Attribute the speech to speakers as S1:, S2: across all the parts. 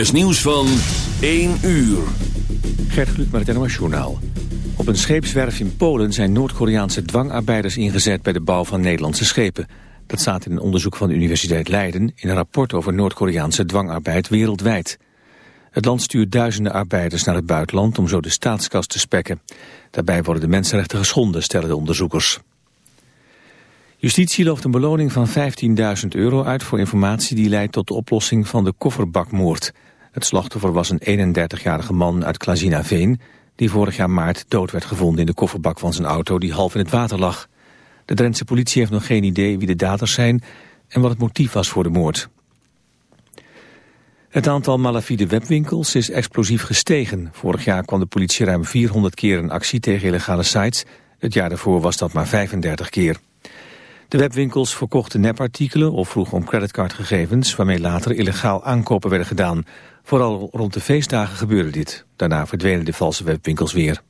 S1: is nieuws van 1 uur.
S2: Gert Kluk met het NOS Journaal. Op een scheepswerf in Polen zijn Noord-Koreaanse dwangarbeiders ingezet bij de bouw van Nederlandse schepen. Dat staat in een onderzoek van de Universiteit Leiden in een rapport over Noord-Koreaanse dwangarbeid wereldwijd. Het land stuurt duizenden arbeiders naar het buitenland om zo de staatskas te spekken. Daarbij worden de mensenrechten geschonden, stellen de onderzoekers. Justitie looft een beloning van 15.000 euro uit voor informatie die leidt tot de oplossing van de kofferbakmoord. Het slachtoffer was een 31-jarige man uit Klazinaveen... die vorig jaar maart dood werd gevonden in de kofferbak van zijn auto... die half in het water lag. De Drentse politie heeft nog geen idee wie de daders zijn... en wat het motief was voor de moord. Het aantal malafide webwinkels is explosief gestegen. Vorig jaar kwam de politie ruim 400 keer in actie tegen illegale sites. Het jaar daarvoor was dat maar 35 keer. De webwinkels verkochten nepartikelen of vroegen om creditcardgegevens... waarmee later illegaal aankopen werden gedaan. Vooral rond de feestdagen gebeurde dit. Daarna verdwenen de valse webwinkels weer.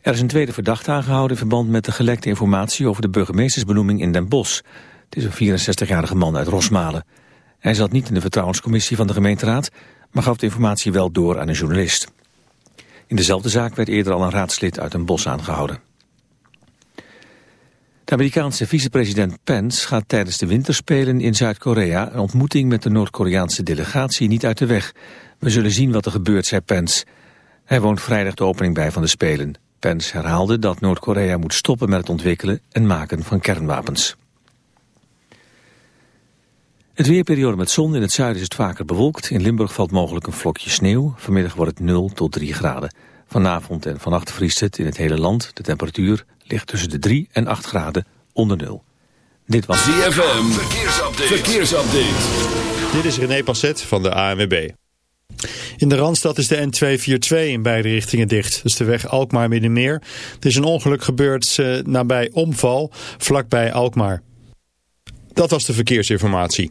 S2: Er is een tweede verdachte aangehouden in verband met de gelekte informatie over de burgemeestersbenoeming in Den Bosch. Het is een 64-jarige man uit Rosmalen. Hij zat niet in de vertrouwenscommissie van de gemeenteraad, maar gaf de informatie wel door aan een journalist. In dezelfde zaak werd eerder al een raadslid uit een bos aangehouden. De Amerikaanse vicepresident Pence gaat tijdens de winterspelen in Zuid-Korea een ontmoeting met de Noord-Koreaanse delegatie niet uit de weg. We zullen zien wat er gebeurt, zei Pence. Hij woont vrijdag de opening bij van de Spelen. Pence herhaalde dat Noord-Korea moet stoppen met het ontwikkelen en maken van kernwapens. Het weerperiode met zon. In het zuiden is het vaker bewolkt. In Limburg valt mogelijk een vlokje sneeuw. Vanmiddag wordt het 0 tot 3 graden. Vanavond en vannacht vriest het in het hele land. De temperatuur ligt tussen de 3 en 8 graden onder nul.
S1: Dit was ZFM. Verkeersupdate. Verkeersupdate.
S3: Dit is René Passet van de ANWB. In de Randstad is de N242 in beide richtingen dicht. Dus de weg Alkmaar-Middenmeer. Er is een ongeluk gebeurd uh, nabij Omval, vlakbij Alkmaar. Dat was de verkeersinformatie.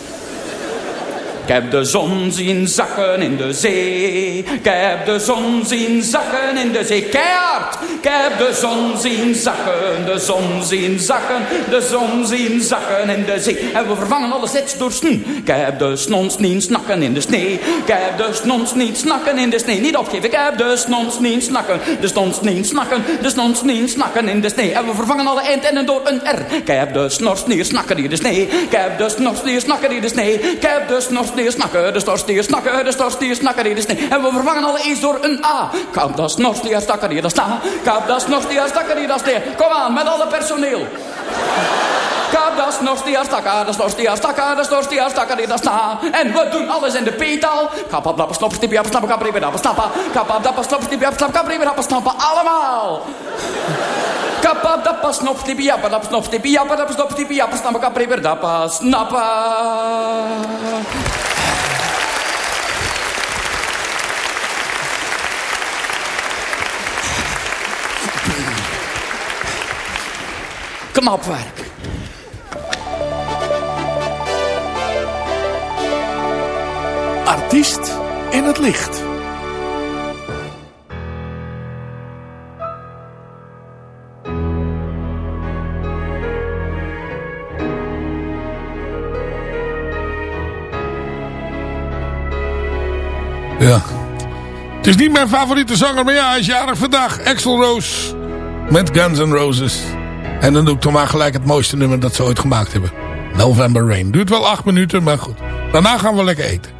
S4: Heb de zon zien zakken in de zee. Ik heb de zon zien zakken in de zee. Keihard! Ik heb de zon zien zakken, de zon zien zakken, de zon zien zakken in de zee. En we vervangen alle zets door sn. Ik heb de snons niet snakken in de snee. Ik heb de snons niet snakken in de snee. Niet opgeven, ik heb de snons niet snakken. De snons niet snakken, de snons niet snakken in de snee. En we vervangen alle eindinnen door een R. Ik heb de snors niet snakken in de snee. Ik heb de snors niet snakken in de snee. Ik heb de snors niet snakken, de stors snakken, de stors niet snakken de snee. En we vervangen alle eens door een A. Heb de snors niet snakken de sta. Heb de snors niet snakken de snee. Kom aan, met alle personeel. Kap das nog die stakka, das nog die stakka, das nog die stakka die dat sta. En we doen alles in de peetaal. Kapap dappa stop stippie appa snappa kapri dappa stappa. Kapap dappa stop stippie appa snappa kapri dappa stappa. Allemaal. Kapap dappa snop stippie appa dappa snop stippie appa dappa snop stippie appa snappa kapri dappa snappa. Knapwerk.
S5: Artiest in het licht.
S6: Ja. Het is niet mijn favoriete zanger, maar ja, hij is jarig vandaag. Axel Rose. Met Guns N' Roses. En dan doe ik toch maar gelijk het mooiste nummer dat ze ooit gemaakt hebben. November Rain. Duurt wel acht minuten, maar goed. Daarna gaan we lekker eten.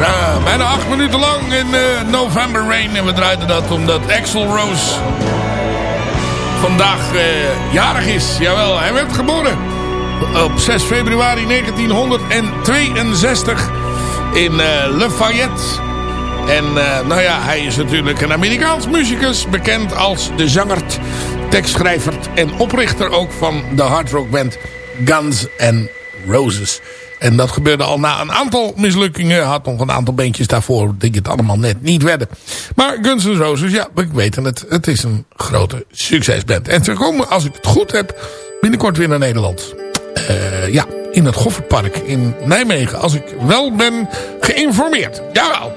S5: Ja, bijna acht minuten lang in uh, November Rain. En we draaiden dat omdat Axel Rose vandaag uh, jarig is. Jawel, hij werd geboren op 6 februari 1962 in uh, Lafayette. En nou ja, hij is natuurlijk een Amerikaans muzikus. Bekend als de zanger, tekstschrijver en oprichter ook van de hardrockband Guns N' Roses. En dat gebeurde al na een aantal mislukkingen. Had nog een aantal beentjes daarvoor die het allemaal net niet werden. Maar Guns N' Roses, ja, ik weet het. Het is een grote succesband. En ze komen, als ik het goed heb, binnenkort weer naar Nederland. Uh, ja, in het Goffertpark in Nijmegen. Als ik wel ben geïnformeerd. Jawel.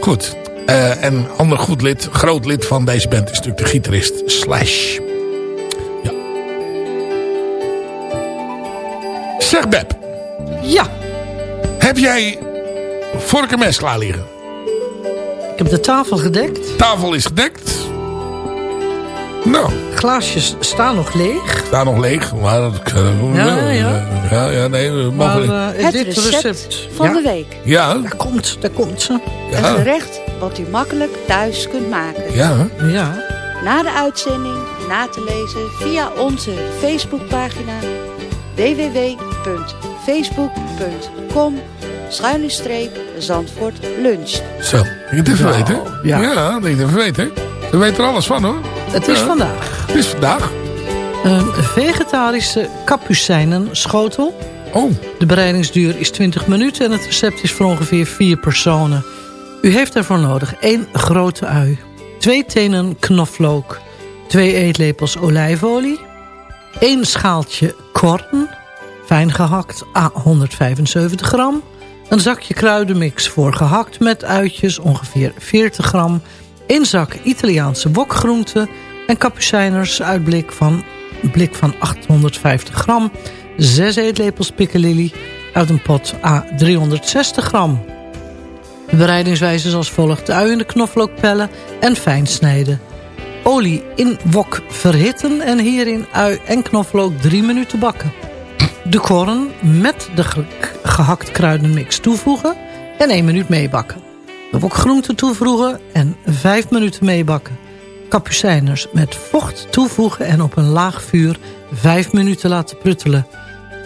S5: Goed. Uh, en ander goed lid, groot lid van deze band is natuurlijk de gitarist Slash. Ja. Zeg Beb.
S7: Ja.
S5: Heb jij vork en mes klaar liggen?
S7: Ik heb de tafel gedekt.
S5: Tafel is gedekt. Nou.
S7: Glaasjes staan nog leeg.
S5: Staan nog leeg. Maar dat, uh,
S7: ja, ja.
S5: ja, ja, nee, we mogen...
S8: Maar, uh, het dit recept, recept van
S7: ja?
S8: de week.
S5: Ja.
S7: Daar komt, daar komt ze.
S8: Ja. Een gerecht wat u makkelijk thuis kunt maken.
S5: Ja.
S7: Ja.
S8: Na de uitzending na te lezen via onze Facebookpagina www.facebook.com schuine Zandvoort lunch.
S5: Zo, je het even nou, weten. Ja, ja dat je het even weten. We weten er alles van hoor.
S7: Het is ja. vandaag.
S5: Het is vandaag.
S7: Een vegetarische kapucijnen schotel.
S5: Oh.
S7: De bereidingsduur is 20 minuten en het recept is voor ongeveer 4 personen. U heeft daarvoor nodig 1 grote ui, 2 tenen knoflook, 2 eetlepels olijfolie, 1 schaaltje korn, fijn gehakt à 175 gram, een zakje kruidenmix voor gehakt met uitjes ongeveer 40 gram, 1 zak Italiaanse wokgroenten en kapucijners uitblik van blik van 850 gram, 6 eetlepels piccalilli uit een pot à 360 gram. De bereidingswijze is als volgt. De ui in de knoflook pellen en fijn snijden. Olie in wok verhitten en hierin ui en knoflook 3 minuten bakken. De korn met de ge gehakt kruidenmix toevoegen en 1 minuut meebakken. De wok groenten toevoegen en 5 minuten meebakken. Kapucijners met vocht toevoegen en op een laag vuur 5 minuten laten pruttelen.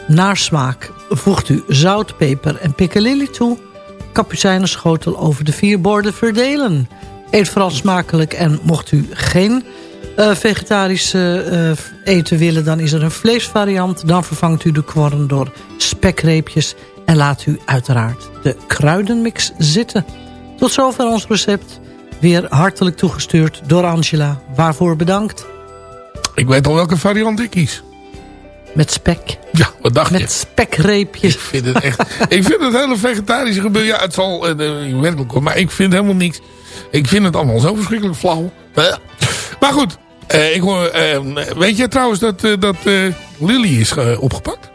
S7: Naar smaak voegt u zout, peper en piccalilli toe kapucijnenschotel over de vier borden verdelen. Eet vooral smakelijk en mocht u geen uh, vegetarische uh, eten willen... dan is er een vleesvariant. Dan vervangt u de kworren door spekreepjes... en laat u uiteraard de kruidenmix zitten. Tot zover ons recept. Weer hartelijk toegestuurd door Angela. Waarvoor bedankt.
S5: Ik weet al welke variant ik kies.
S7: Met spek.
S5: Ja, wat dacht
S7: Met
S5: je?
S7: Met spekreepjes.
S5: Ik vind het echt... ik vind het hele vegetarische gebeuren... Ja, het zal uh, werkelijk maar ik vind helemaal niks. Ik vind het allemaal zo verschrikkelijk flauw. Maar goed. Uh, ik hoor, weet je trouwens dat, dat Lily is opgepakt?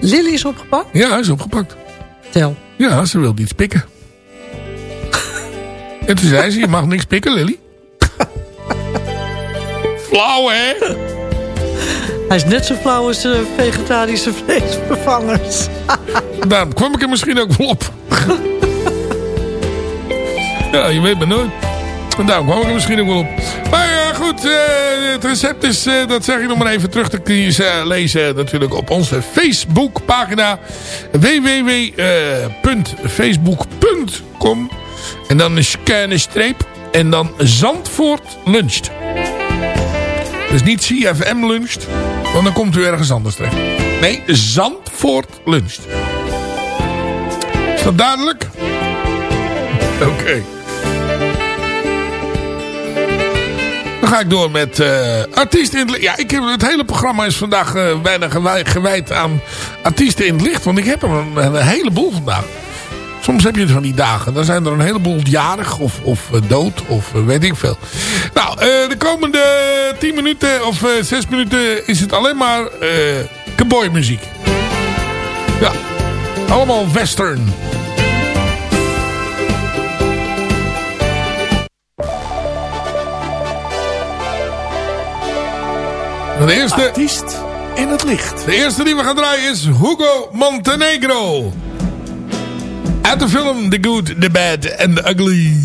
S7: Lily is opgepakt?
S5: Ja, is opgepakt.
S7: Tel.
S5: Ja, ze wil iets pikken. en toen zei ze, je mag niks pikken, Lily. Flauw, hè?
S7: Hij is net zo flauw als vegetarische vleesvervangers.
S5: Daarom kwam ik er misschien ook wel op. ja, je weet maar nooit. En daarom kwam ik er misschien ook wel op. Maar Uh, het recept is, uh, dat zeg ik nog maar even terug te lezen natuurlijk op onze Facebookpagina. www.facebook.com En dan een scanne streep. En dan Zandvoort luncht. Dus niet CFM luncht. Want dan komt u ergens anders terecht. Nee, Zandvoort luncht. Is dat duidelijk? Oké. Dan ga ik door met uh, artiesten in het licht. Ja, ik heb, het hele programma is vandaag uh, bijna gewijd aan artiesten in het licht. Want ik heb er een, heleboel vandaag. Soms heb je van die dagen. Dan zijn er een heleboel jarig of, of uh, dood of weet ik veel. Nou, de komende 10 minuten of 6 minuten is het alleen maar cowboy. Ja, allemaal western. De eerste...
S9: Artiest
S5: in het licht. De eerste die we gaan draaien is Hugo Montenegro. Uit de film The Good, The Bad and The Ugly.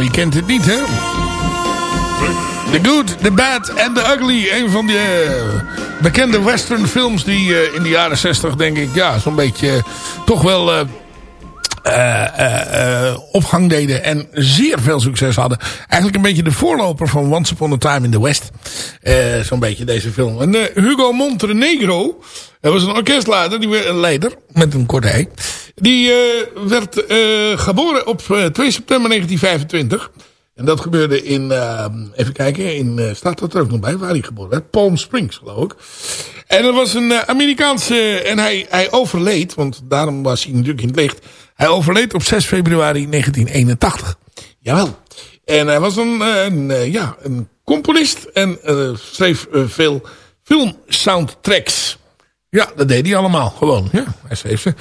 S5: Wie kent het niet, hè? The Good, The Bad and The Ugly. Een van de uh, bekende western films die uh, in de jaren 60, denk ik, ja, zo'n beetje uh, toch wel opgang deden. En zeer veel succes hadden. Eigenlijk een beetje de voorloper van Once Upon a Time in the West. zo'n beetje deze film. En Hugo Montenegro, hij was een orkestleider, die leider met een korte Die werd geboren op 2 september 1925. En dat gebeurde in, uh, even kijken, in, uh, staat dat er ook nog bij, waar hij geboren werd? Palm Springs, geloof ik. En dat was een uh, Amerikaanse, en hij, hij overleed, want daarom was hij natuurlijk in het licht. Hij overleed op 6 februari 1981. Jawel. En hij was een, een ja, een componist en schreef veel film soundtracks. Ja, dat deed hij allemaal, gewoon. Ja, hij schreef ze.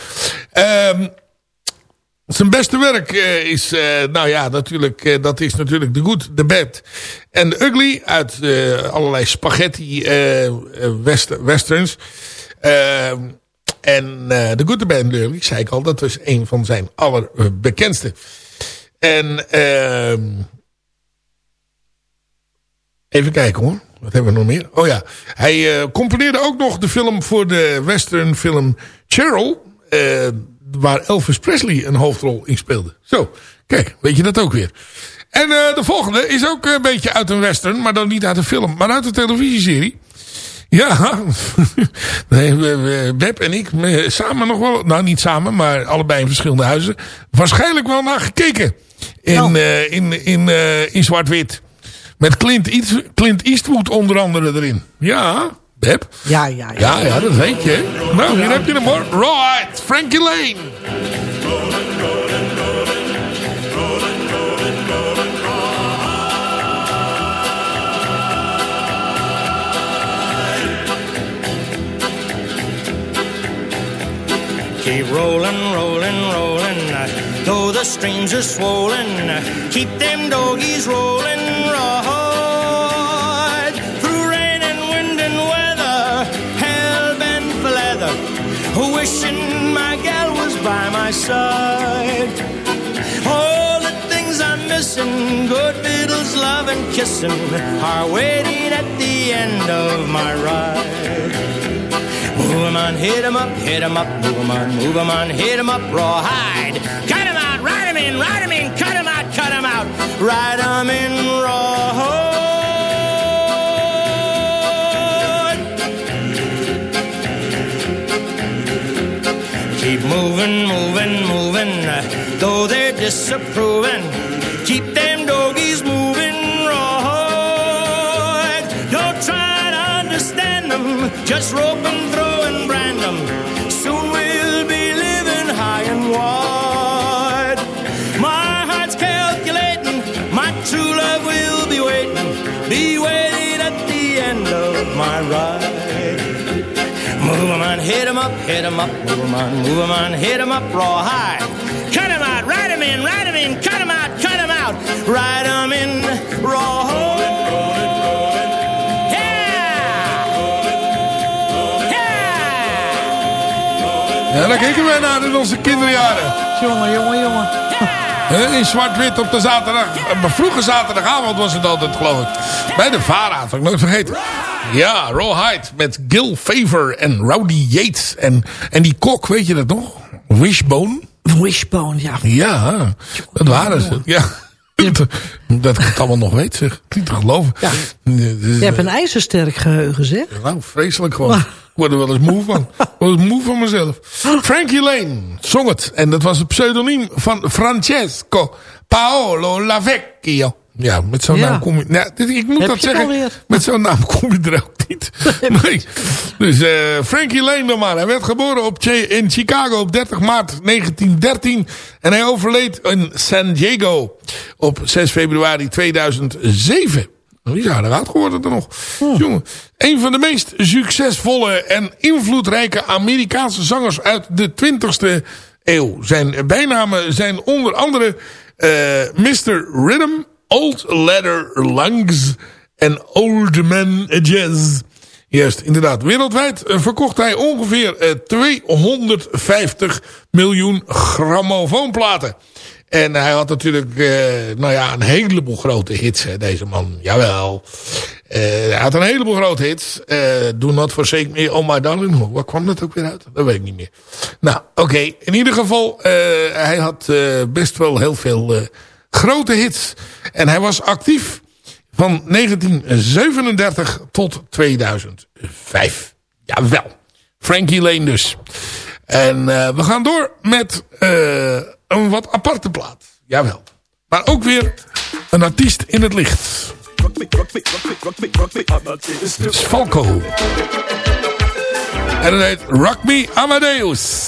S5: Ehm zijn beste werk uh, is, uh, nou ja, natuurlijk, uh, dat is natuurlijk The Good, The Bad en The Ugly uit allerlei spaghetti west westerns. en The Good, The Bad and The Ugly, zei ik al, dat was een van zijn allerbekendste. En ehm, even kijken hoor, wat hebben we nog meer? Oh ja, hij componeerde ook nog de film voor de western film Cheryl waar Elvis Presley een hoofdrol in speelde. Zo, kijk, weet je dat ook weer. En uh, de volgende is ook een beetje uit een western, maar dan niet uit een film, maar uit een televisieserie. Ja, nee, Beb en ik samen nog wel, nou niet samen, maar allebei in verschillende huizen, waarschijnlijk wel naar gekeken. In, nou. uh, in, in, uh, in zwart-wit. Met Clint, East, Clint Eastwood onder andere erin. Ja, Beb?
S7: Ja, ja, ja.
S5: Ja, ja, dat weet je. Nou, hier heb je hem hoor. Right, Frankie Lane.
S10: Keep rolling, rolling, rolling. Though the streams are swollen, keep them doggies rolling, rolling. wishing my gal was by my side. All the things I'm missing, good fiddles, love, and kissing, are waiting at the end of my ride. Move 'em on, hit 'em up, hit 'em up, move 'em on, move 'em on, hit 'em up, rawhide. Ride 'em in, ride 'em in, cut 'em out, cut 'em out, ride 'em in rawhide. Keep moving, moving, moving, though they're disapproving. Keep them doggies moving right. Don't try to understand them, just rope and my ride. Move 'em on, hit 'em up, hit 'em up, move 'em on, move 'em on, hit 'em up, rawhide. Cut 'em out, ride 'em in, ride 'em in, cut 'em out, cut 'em out, ride 'em in, rawhide.
S5: Ja, daar keken wij naar in onze kinderjaren.
S7: Jongen, jongen, jongen.
S5: In zwart-wit op de zaterdag. eh, vroege zaterdagavond was het altijd, geloof ik. Bij de VARA, dat heb ik nooit vergeten. Ja, Rawhide met Gil Favor en Rowdy Yates. En, en die kok, weet je dat nog? Wishbone.
S7: Wishbone, ja.
S5: Ja, dat waren ze. Ja. Dat ik het allemaal nog weet, zeg. Niet te geloven.
S7: Ja. Je hebt een ijzersterk geheugen, zeg.
S5: nou, vreselijk gewoon. Word er wel eens moe van. Ik word moe van mezelf. Frankie Lane zong het. En dat was het pseudoniem van Francesco Paolo Lavecchio. Ja, met zo'n
S7: Ja.
S5: naam kom je... Nou, dit- ik moet
S7: Heb
S5: dat zeggen. Met zo'n naam kom je er ook niet. Nee. Dus eh, Frankie Lane dan maar. Hij werd geboren op, in Chicago op 30 maart 1913. En hij overleed in San Diego op 6 februari 2007. Die aardig oud geworden er nog. Jongen, een van de meest succesvolle en invloedrijke Amerikaanse zangers uit de 20ste eeuw. Zijn bijnamen zijn onder andere eh, Mr. Rhythm, Old Leather Lungs en Old Man Jazz. Juist, inderdaad. Wereldwijd eh, verkocht hij ongeveer eh, 250 miljoen grammofoonplaten. En hij had natuurlijk, eh, nou ja, een heleboel grote hits, hè, deze man. Jawel. Eh, hij had een heleboel grote hits. Eh, Do Not Forsake Me, Oh My Darling. Waar kwam dat ook weer uit? Dat weet ik niet meer. Nou, oké. In ieder geval, hij had best wel heel veel grote hits. En hij was actief van 1937 tot 2005. Jawel. Frankie Lane dus. En we gaan door met een wat aparte plaat. Jawel. Maar ook weer een artiest in het licht. Het is Falco. En het heet Rock Me Amadeus.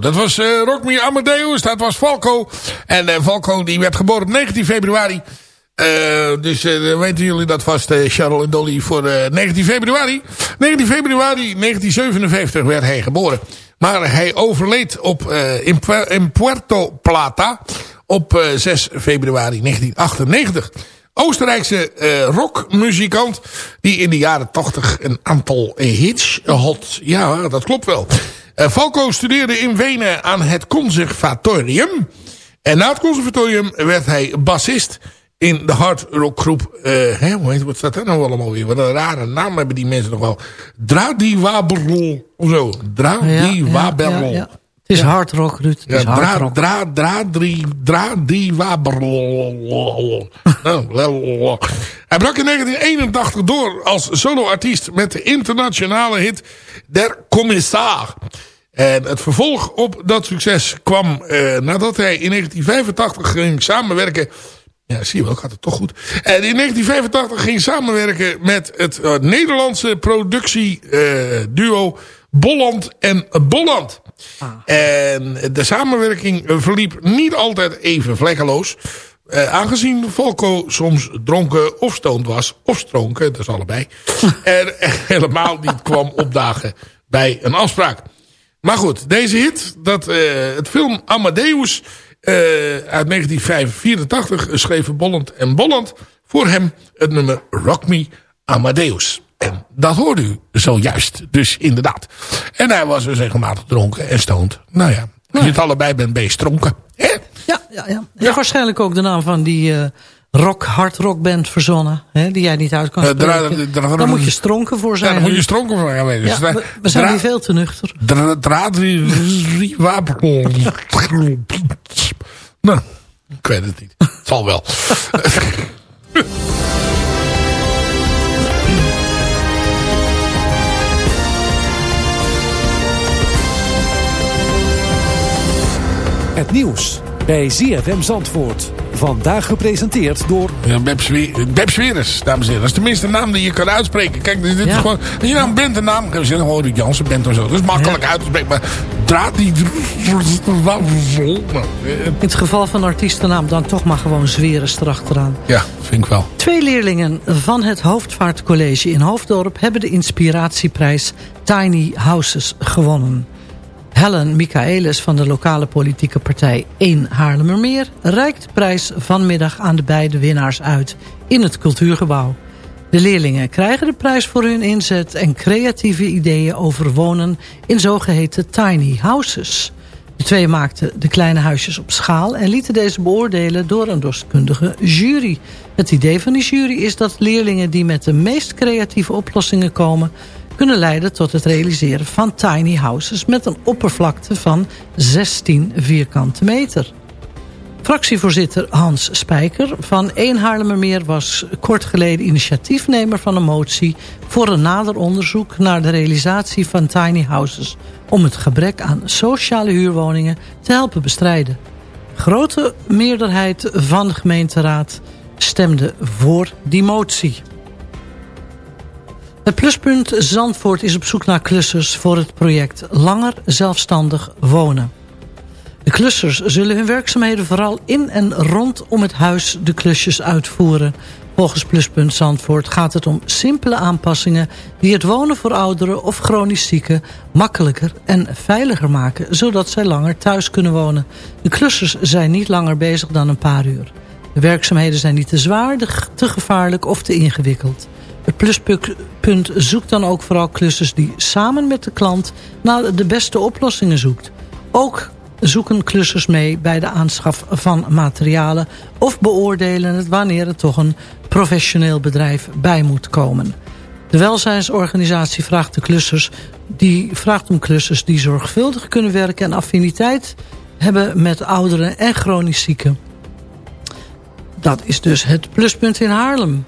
S5: dat was uh, Amadeus. Dat was Falco. En uh, Falco die werd geboren op 19 februari. Uh, dus weten jullie dat vast, uh, Charles en Dolly, voor 19 februari. 19 februari 1957 werd hij geboren. Maar hij overleed op, in, Puerto Plata op 6 februari 1998. Oostenrijkse rockmuzikant die in de jaren 80 een aantal hits had. Ja, dat klopt wel. Falco studeerde in Wenen aan het conservatorium. En na het conservatorium werd hij bassist in de hardrockgroep. Uh, hè, hoe heet, wat staat daar nou allemaal weer? Wat een rare naam hebben die mensen nog wel. Dradiwaberol of zo. Dradiwaberol. Ja, ja, ja,
S7: Het is hardrock, Ruud. Het is
S5: ja, hardrock. Dra, dra, dri, dradiwaberol. Nou, Hij brak in 1981 door als soloartiest met de internationale hit Der Commissar. En het vervolg op dat succes kwam uh, nadat hij in 1985 ging samenwerken ja, zie je wel, gaat het toch goed. En in 1985 ging samenwerken met het uh, Nederlandse productieduo uh, Bolland en Bolland. Ah. En de samenwerking verliep niet altijd even vlekkeloos. Uh, aangezien Volko soms dronken of stoned was, of stronken, dat is allebei. en helemaal niet kwam opdagen bij een afspraak. Maar goed, deze hit, dat, het film Amadeus uh, uit 1984 schreven Bolland en Bolland voor hem het nummer Rock Me Amadeus. En dat hoorde u zojuist. Dus inderdaad. En hij was dus regelmatig dronken en stoned. Nou ja, als je het allebei bent, ben je stronken.
S7: Ja, ja, ja. ja. waarschijnlijk ook de naam van die uh, rock, hard rock band verzonnen. Hè, die jij niet uit kan spreken. Uh, dan moet je stronken voor zijn.
S5: Ja, dan moet je stronken voor zijn.
S7: Ja, we, we zijn hier veel te nuchter.
S5: Draadrie wapen. Nou, ik weet het niet. Het zal wel.
S11: Het nieuws bij ZFM Zandvoort. Vandaag gepresenteerd door...
S5: Ja, Beb Sweres, dames en heren. Dat is tenminste een naam die je kan uitspreken. Kijk, dit is gewoon... Als je nou een bent een naam kan zeggen, hoor, Jansen bent of zo. Dat is makkelijk uit te spreken. Maar draad die...
S7: In het geval van een artiestennaam dan toch maar gewoon Zweres erachteraan.
S5: Ja, vind ik wel.
S7: Twee leerlingen van het Hoofdvaartcollege in Hoofddorp... hebben de inspiratieprijs Tiny Houses gewonnen. Helen Michaelis van de lokale politieke partij 1 Haarlemmermeer... reikt de prijs vanmiddag aan de beide winnaars uit in het cultuurgebouw. De leerlingen krijgen de prijs voor hun inzet en creatieve ideeën over wonen in zogeheten tiny houses. De twee maakten de kleine huisjes op schaal en lieten deze beoordelen door een deskundige jury. Het idee van die jury is dat leerlingen die met de meest creatieve oplossingen komen kunnen leiden tot het realiseren van tiny houses... met een oppervlakte van 16 vierkante meter. Fractievoorzitter Hans Spijker van 1 Haarlemmermeer... was kort geleden initiatiefnemer van een motie... voor een nader onderzoek naar de realisatie van tiny houses... om het gebrek aan sociale huurwoningen te helpen bestrijden. Grote meerderheid van de gemeenteraad stemde voor die motie. Het pluspunt Zandvoort is op zoek naar klussers voor het project Langer Zelfstandig Wonen. De klussers zullen hun werkzaamheden vooral in en rondom het huis de klusjes uitvoeren. Volgens Pluspunt Zandvoort gaat het om simpele aanpassingen... die het wonen voor ouderen of chronisch zieken makkelijker en veiliger maken... zodat zij langer thuis kunnen wonen. De klussers zijn niet langer bezig dan een paar uur. De werkzaamheden zijn niet te zwaar, te gevaarlijk of te ingewikkeld. Het pluspunt zoekt dan ook vooral klussers die samen met de klant naar de beste oplossingen zoekt. Ook zoeken klussers mee bij de aanschaf van materialen of beoordelen het wanneer er toch een professioneel bedrijf bij moet komen. De welzijnsorganisatie vraagt, de klussers, die vraagt om klussers die zorgvuldig kunnen werken en affiniteit hebben met ouderen en chronisch zieken. Dat is dus het pluspunt in Haarlem.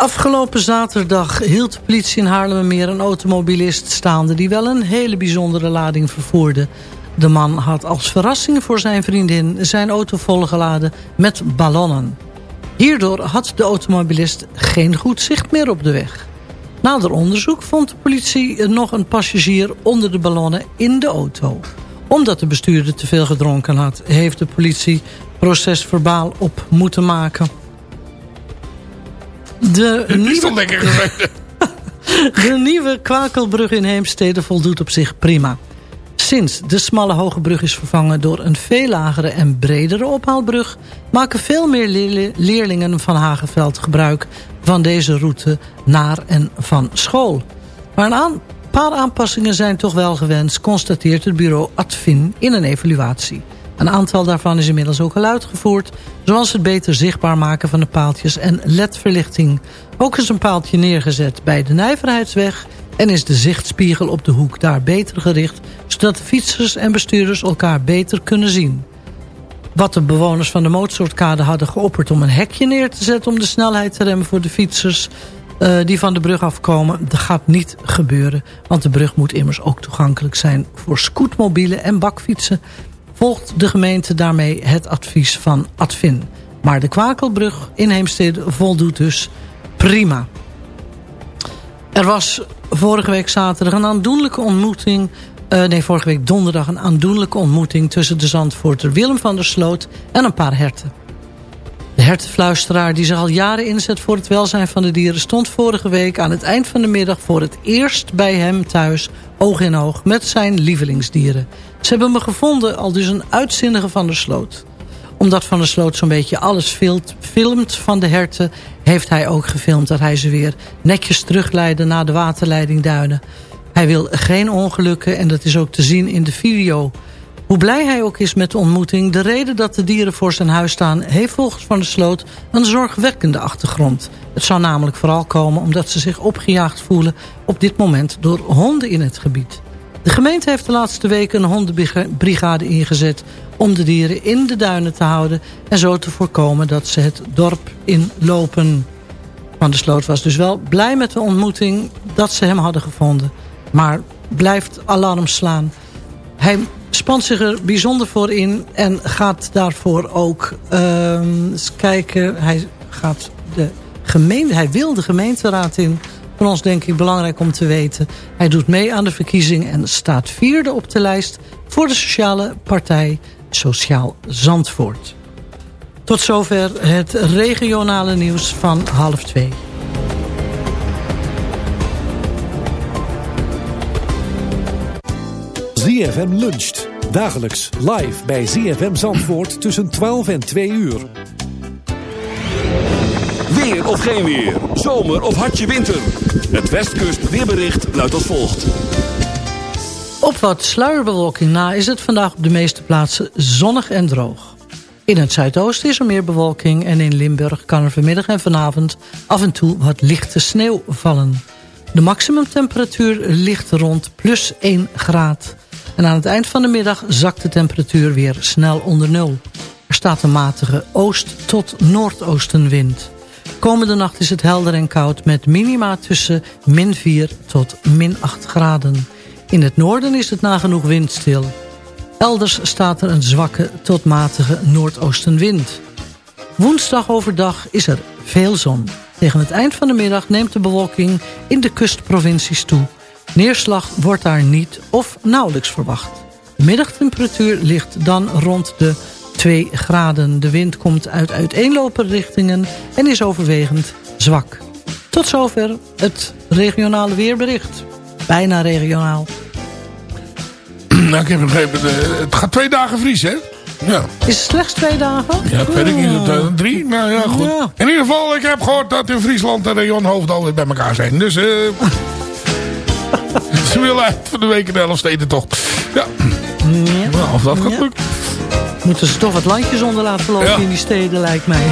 S7: Afgelopen zaterdag hield de politie in Haarlemmermeer een automobilist staande... die wel een hele bijzondere lading vervoerde. De man had als verrassing voor zijn vriendin zijn auto volgeladen met ballonnen. Hierdoor had de automobilist geen goed zicht meer op de weg. Nader onderzoek vond de politie nog een passagier onder de ballonnen in de auto. Omdat de bestuurder te veel gedronken had... heeft de politie procesverbaal op moeten maken. De nieuwe, de nieuwe Kwakelbrug in Heemstede voldoet op zich prima. Sinds de smalle hoge brug is vervangen door een veel lagere en bredere ophaalbrug... maken veel meer leerlingen van Hagenveld gebruik van deze route naar en van school. Maar een paar aanpassingen zijn toch wel gewenst... constateert het bureau Advin in een evaluatie. Een aantal daarvan is inmiddels ook al uitgevoerd... zoals het beter zichtbaar maken van de paaltjes en ledverlichting. Ook is een paaltje neergezet bij de Nijverheidsweg... en is de zichtspiegel op de hoek daar beter gericht... zodat de fietsers en bestuurders elkaar beter kunnen zien. Wat de bewoners van de Mozartkade hadden geopperd om een hekje neer te zetten... om de snelheid te remmen voor de fietsers uh, die van de brug afkomen... dat gaat niet gebeuren, want de brug moet immers ook toegankelijk zijn... voor scootmobielen en bakfietsen volgt de gemeente daarmee het advies van Advin. Maar de Kwakelbrug in Heemstede voldoet dus prima. Er was vorige week zaterdag een aandoenlijke ontmoeting... Uh, nee, vorige week donderdag een aandoenlijke ontmoeting... tussen de Zandvoorter Willem van der Sloot en een paar herten. De hertenfluisteraar die zich al jaren inzet voor het welzijn van de dieren... stond vorige week aan het eind van de middag voor het eerst bij hem thuis... oog in oog met zijn lievelingsdieren. Ze hebben me gevonden, al dus een uitzinnige Van der Sloot. Omdat Van der Sloot zo'n beetje alles filmt van de herten... heeft hij ook gefilmd dat hij ze weer netjes terugleidde... naar de waterleidingduinen. Hij wil geen ongelukken en dat is ook te zien in de video... Hoe blij hij ook is met de ontmoeting... de reden dat de dieren voor zijn huis staan... heeft volgens Van der Sloot een zorgwekkende achtergrond. Het zou namelijk vooral komen omdat ze zich opgejaagd voelen... op dit moment door honden in het gebied. De gemeente heeft de laatste weken een hondenbrigade ingezet... om de dieren in de duinen te houden... en zo te voorkomen dat ze het dorp inlopen. Van der Sloot was dus wel blij met de ontmoeting... dat ze hem hadden gevonden. Maar blijft alarm slaan. Hij spant zich er bijzonder voor in... en gaat daarvoor ook eens kijken... hij gaat de gemeente, hij wil de gemeenteraad in voor ons denk ik belangrijk om te weten. Hij doet mee aan de verkiezing en staat vierde op de lijst... voor de sociale partij Sociaal Zandvoort. Tot zover het regionale nieuws van half twee.
S11: ZFM luncht. Dagelijks live bij ZFM Zandvoort tussen 12 en 2 uur.
S1: Weer of geen weer. Zomer of hartje winter. Het Westkust weerbericht luidt als volgt.
S7: Op wat sluierbewolking na is het vandaag op de meeste plaatsen zonnig en droog. In het zuidoosten is er meer bewolking en in Limburg kan er vanmiddag en vanavond af en toe wat lichte sneeuw vallen. De maximumtemperatuur ligt rond plus 1 graad. En aan het eind van de middag zakt de temperatuur weer snel onder nul. Er staat een matige oost- tot noordoostenwind. Komende nacht is het helder en koud met minima tussen min 4 tot min 8 graden. In het noorden is het nagenoeg windstil. Elders staat er een zwakke tot matige noordoostenwind. Woensdag overdag is er veel zon. Tegen het eind van de middag neemt de bewolking in de kustprovincies toe. Neerslag wordt daar niet of nauwelijks verwacht. De middagtemperatuur ligt dan rond de 2 graden. De wind komt uit uiteenlopende richtingen en is overwegend zwak. Tot zover het regionale weerbericht. Bijna regionaal.
S5: Nou, ik heb begrepen, het gaat twee dagen vriezen, hè? Ja.
S7: Is het slechts twee dagen?
S5: Ja, dat weet ik niet. Uh, drie? Nou ja, goed. Ja. In ieder geval, ik heb gehoord dat in Friesland en Region Hoofd alweer bij elkaar zijn. Dus eh... ze willen van de week in de Elfsteden toch. Ja. ja. Nou, of dat gaat lukken.
S7: Moeten ze toch wat landjes onder laten lopen in die steden, lijkt mij.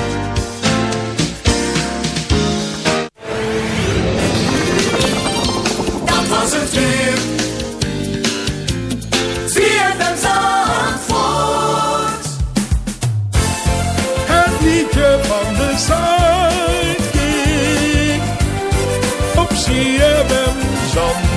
S10: Dat was het weer. Zie het Het liedje van de Zuidkiek. Op CFM Zandvoort.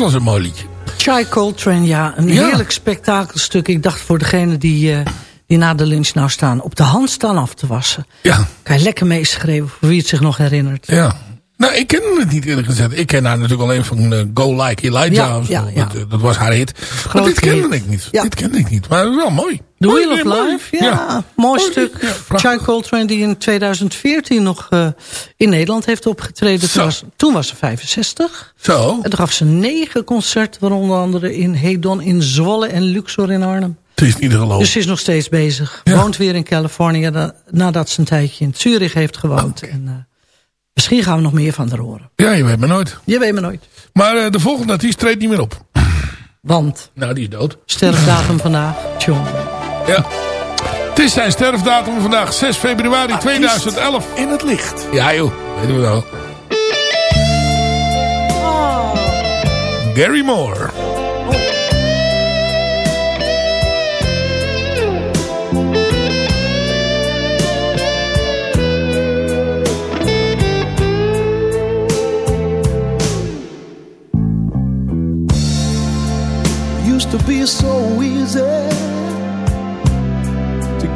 S5: Was een mooi liedje.
S7: Chai Coltrane, ja, een
S5: Ja.
S7: heerlijk spektakelstuk. Ik dacht voor degene die, eh, die na de lunch nou staan... op de hand staan af te wassen.
S5: Ja.
S7: Kan je lekker meeschreven, voor wie het zich nog herinnert.
S5: Ja. Nou, ik ken het niet eerlijk gezegd. Ik ken haar natuurlijk alleen van eh, Go Like Elijah.
S7: Ja, ja, ja.
S5: Dat, eh, dat was haar hit. Maar dit kende ik niet. Dit kende ik niet. Maar wel mooi.
S7: The Wheel of. Life, ja, mooi stuk. Chai Coltrane die in 2014 nog eh, in Nederland heeft opgetreden. Toen was, toen was ze 65.
S5: Zo.
S7: En toen gaf ze negen concerten, waaronder andere in Hedon in Zwolle en Luxor in Arnhem.
S5: Het is niet te geloven.
S7: Dus ze is nog steeds bezig. Woont weer in Californië da- nadat ze een tijdje in Zurich heeft gewoond. En, eh, Misschien gaan we nog meer van haar horen.
S5: Ja, je weet maar nooit.
S7: Je weet maar nooit.
S5: Maar eh, de volgende artiest treedt niet meer op.
S7: Want?
S5: Nou, die is dood.
S7: Sterfdatum vandaag. Tjong.
S5: Ja. Het is zijn sterfdatum vandaag, 6 februari 2011.
S11: In het licht.
S5: Ja joh, weten we wel. Gary Moore.
S6: used to be so easy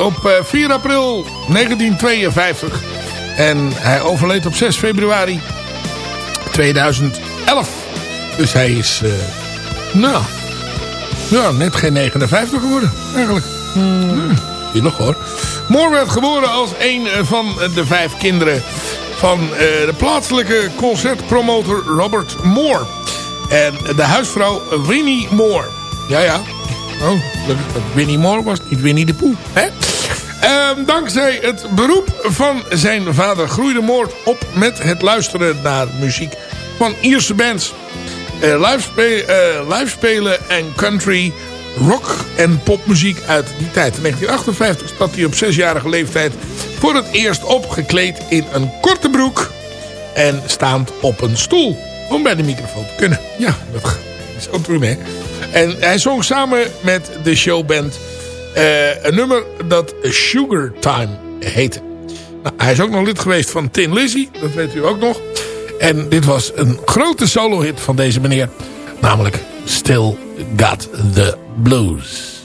S5: Op eh, 4 april 1952. En hij overleed op 6 februari 2011. Dus hij is, eh, nou, ja, net geen 59 geworden, eigenlijk. Hmm. Je nog hoor. Moore werd geboren als een van de vijf kinderen van eh, de plaatselijke concertpromotor Robert Moore. En de huisvrouw Winnie Moore. Ja, ja. Oh, Winnie Moore was niet Winnie de Poe. Hè? Ehm, dankzij het beroep van zijn vader groeide Moore op met het luisteren naar muziek van Ierse bands. Eh, live, eh, live spelen en country, rock en popmuziek uit die tijd. In 1958 stond hij op zesjarige leeftijd voor het eerst opgekleed in een korte broek en staand op een stoel. Om bij de microfoon te kunnen. Ja, dat is ook toen hè. En hij zong samen met de showband eh, een nummer dat Sugar Time heette. Nou, hij is ook nog lid geweest van Tin Lizzy, dat weet u ook nog. En dit was een grote solo-hit van deze meneer. Namelijk Still Got The Blues.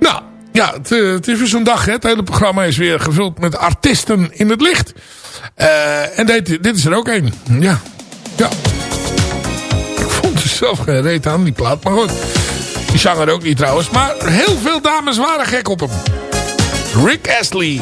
S5: Nou, ja, het, eh, is weer zo'n dag. Hè. Het hele programma is weer gevuld met artiesten in het licht. Eh, en dit, dit is er ook een. Ja, ja. Ik vond er zelf geen reet aan, die plaat. Maar goed, die zanger ook niet trouwens. Maar heel veel dames waren gek op hem. Rick Astley.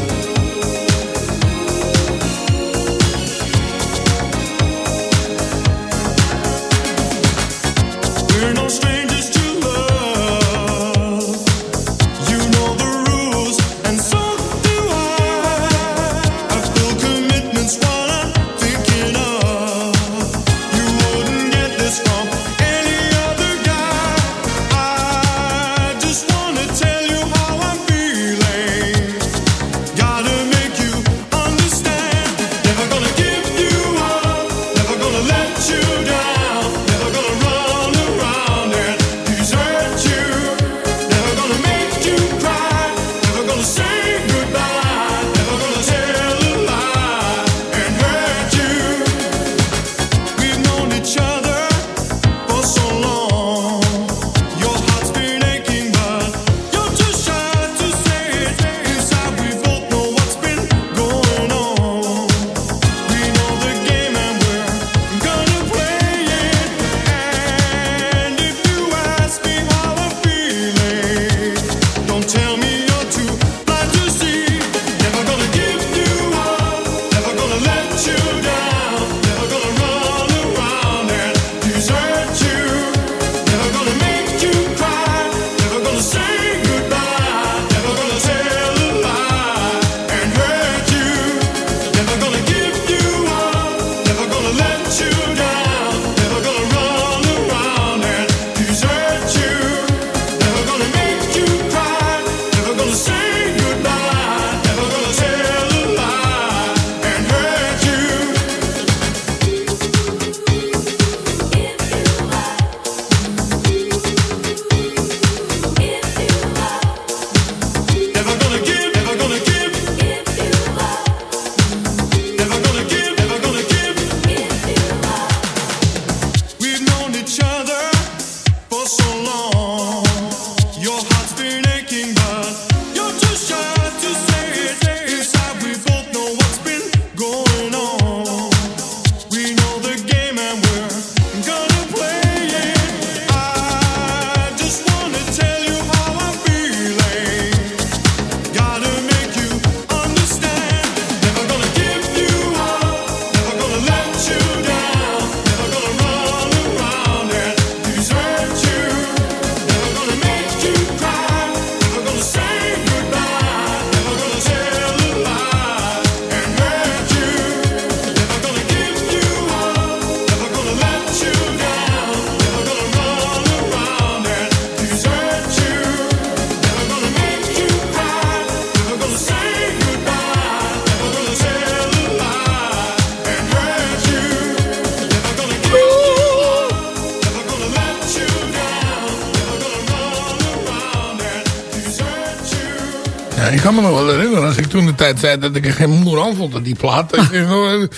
S5: Kan me nog wel herinneren, als ik toen de tijd zei dat ik er geen moer aan vond aan die plaat. Dat ik nog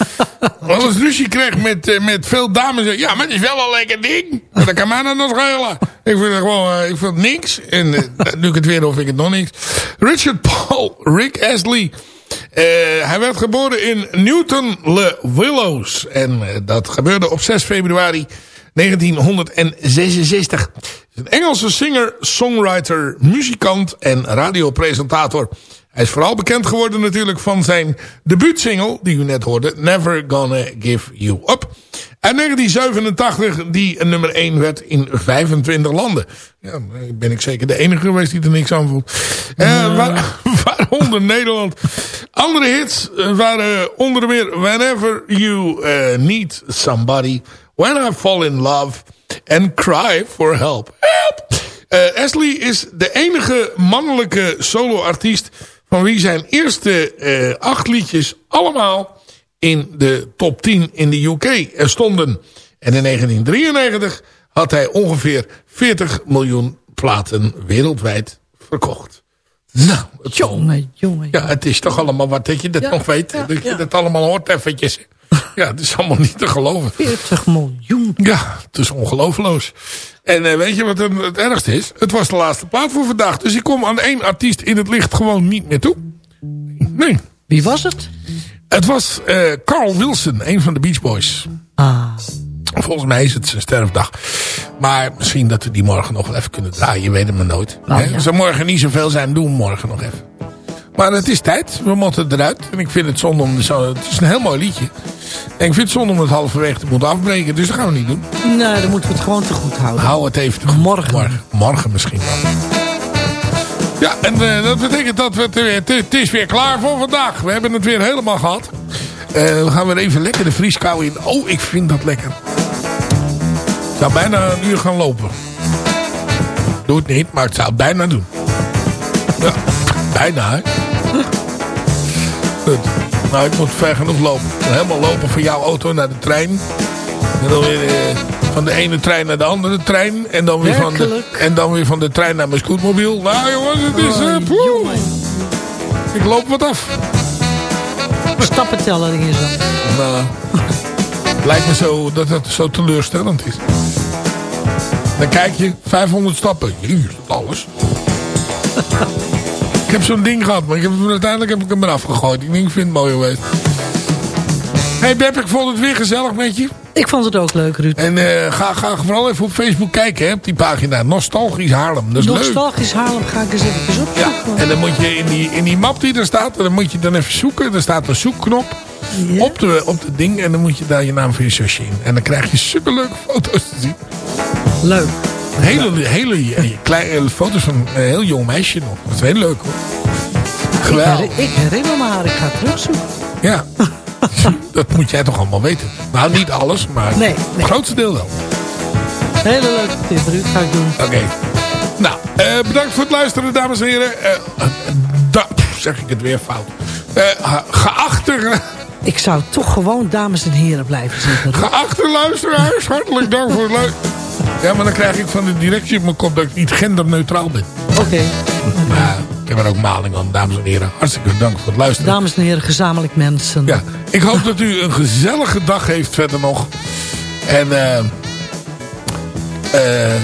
S5: wel eens ruzie kreeg met, eh, met veel dames. Ja, maar het is wel een lekker ding. Maar dat kan mij dan nog schelen. Ik vind het gewoon, eh, ik vind het niks. En eh, nu ik het weer vind ik het nog niks. Richard Paul, Rick Astley. Eh, hij werd geboren in Newton Le Willows. En eh, dat gebeurde op 6 februari 1966. Een Engelse singer, songwriter, muzikant en radiopresentator. Hij is vooral bekend geworden natuurlijk van zijn debuutsingle, die u net hoorde, Never Gonna Give You Up. En 1987, die een nummer 1 werd in 25 landen. Ja, ben ik zeker de enige geweest die er niks aan voelt. Eh, waar, waaronder Nederland. Andere hits eh, waren onder meer Whenever You eh, Need Somebody, When I Fall In Love en Cry For Help. Help! Eh, Ashley is de enige mannelijke soloartiest van wie zijn eerste eh, acht liedjes allemaal in de top 10 in de UK stonden. En in 1993 had hij ongeveer 40 miljoen platen wereldwijd verkocht. Nou,
S7: jongen, jongen.
S5: ja, het is toch allemaal wat dat je dat
S7: Ja,
S5: nog weet.
S7: ja,
S5: dat je
S7: ja.
S5: dat allemaal hoort eventjes. Ja, het is allemaal niet te geloven.
S7: 40 miljoen.
S5: Ja, het is ongeloofloos. En eh, weet je wat het, het ergste is? Het was de laatste plaat voor vandaag. Dus ik kom aan één artiest in het licht gewoon niet meer toe. Nee.
S7: Wie was het?
S5: Het was eh, Carl Wilson, een van de Beach Boys.
S7: Ah.
S5: Volgens mij is het zijn sterfdag. Maar misschien dat we die morgen nog wel even kunnen draaien. Je weet het maar nooit. Hè?
S7: ja.
S5: Morgen niet zoveel zijn, doen we morgen nog even. Maar het is tijd. We moeten eruit. En ik vind het zonde om... Zo, het is een heel mooi liedje. En ik vind het zonde om het halverwege te moeten afbreken. Dus dat gaan we niet doen.
S7: Nee, dan moeten we het gewoon te goed houden.
S5: Hou het even te goed.
S7: Morgen.
S5: Morgen, morgen misschien wel. Ja, en eh, dat betekent dat we het, weer, het, het is weer klaar voor vandaag. We hebben het weer helemaal gehad. Eh, we gaan weer even lekker de vrieskou in. Oh, ik vind dat lekker. Ik zou bijna een uur gaan lopen. Doe het niet, maar ik zou het bijna doen. Ja, bijna hè. Nou, ik moet ver genoeg lopen. Helemaal lopen van jouw auto naar de trein. En dan weer eh, van de ene trein naar de andere trein. En dan weer, van de, en dan weer van de trein naar mijn scootmobiel. Nou jongens, het is... eh,
S7: Oh,
S5: poeh.
S7: jongen.
S5: ik loop wat af.
S7: Stappenteller hier zo.
S5: Nou, lijkt me zo dat het zo teleurstellend is. Dan kijk je, 500 stappen. Jezus, alles. Ik heb zo'n ding gehad, maar ik heb, hem- uiteindelijk heb ik hem eraf gegooid. Ik denk, ik vind het mooi geweest. hey Beb, ik vond het weer gezellig met je.
S7: Ik vond het ook leuk, Ruud.
S5: En eh, ga, ga vooral even op Facebook kijken, hè, op die pagina. Nostalgisch Haarlem, dat is leuk.
S7: Nostalgisch Haarlem ga ik eens even
S5: Ja,
S7: opzoeken.
S5: en dan moet je in die, in die map die er staat, dan moet je dan even zoeken. Er staat een zoekknop op, de, op het ding en dan moet je daar je naam van je zusje in. En dan krijg je superleuke foto's te zien.
S7: Leuk.
S5: Hele, hele eh, kleine foto's van een heel jong meisje nog. Dat is heel leuk hoor.
S7: Ik,
S5: Geweldig.
S7: herinner- ik herinner me haar, ik ga terugzoeken.
S5: Ja. Dat moet jij toch allemaal weten. Nou, niet alles, maar
S7: Nee,
S5: het grootste deel wel.
S7: Hele leuke tip, Ruud, ga ik doen.
S5: Oké. Nou, eh, bedankt voor het luisteren, dames en heren. Eh, da- zeg ik het weer fout. Eh, geachte,
S7: Ik zou toch gewoon dames en heren blijven zeggen. Ruud.
S5: geachte luisteraars, hartelijk dank voor het luisteren. Ja, maar dan krijg ik van de directie op mijn kop dat ik niet genderneutraal ben.
S7: Oké.
S5: Maar ik heb er ook maling aan, dames en heren. Hartstikke bedankt voor het luisteren.
S7: Dames en heren, gezamenlijk mensen.
S5: Ja, ik hoop dat u een gezellige dag heeft verder nog. En eh eh,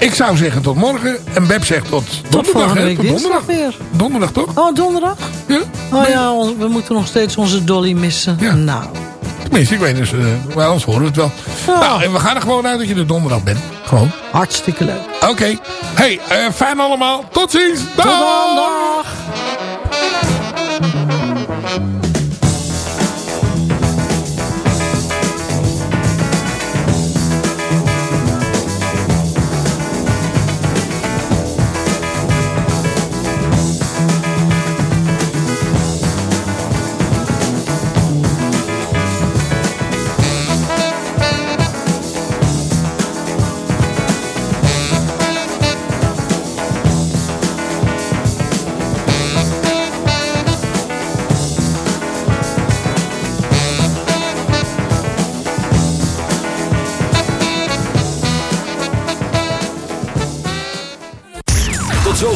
S5: ik zou zeggen tot morgen. En Beb zegt tot donderdag. hè? Tot
S7: dinsdag
S5: donderdag.
S7: weer.
S5: Donderdag toch?
S7: Oh, donderdag?
S5: Ja.
S7: Oh ja, we moeten nog steeds onze Dolly missen.
S5: Ja.
S7: Nou,
S5: Tenminste, ik weet dus, eh, maar anders horen we het wel. Nou, en we gaan er gewoon uit dat je er donderdag bent. Gewoon.
S7: hartstikke leuk.
S5: Oké. Hey, eh, fijn allemaal. Tot ziens. Dag.
S7: Tot dan, dag.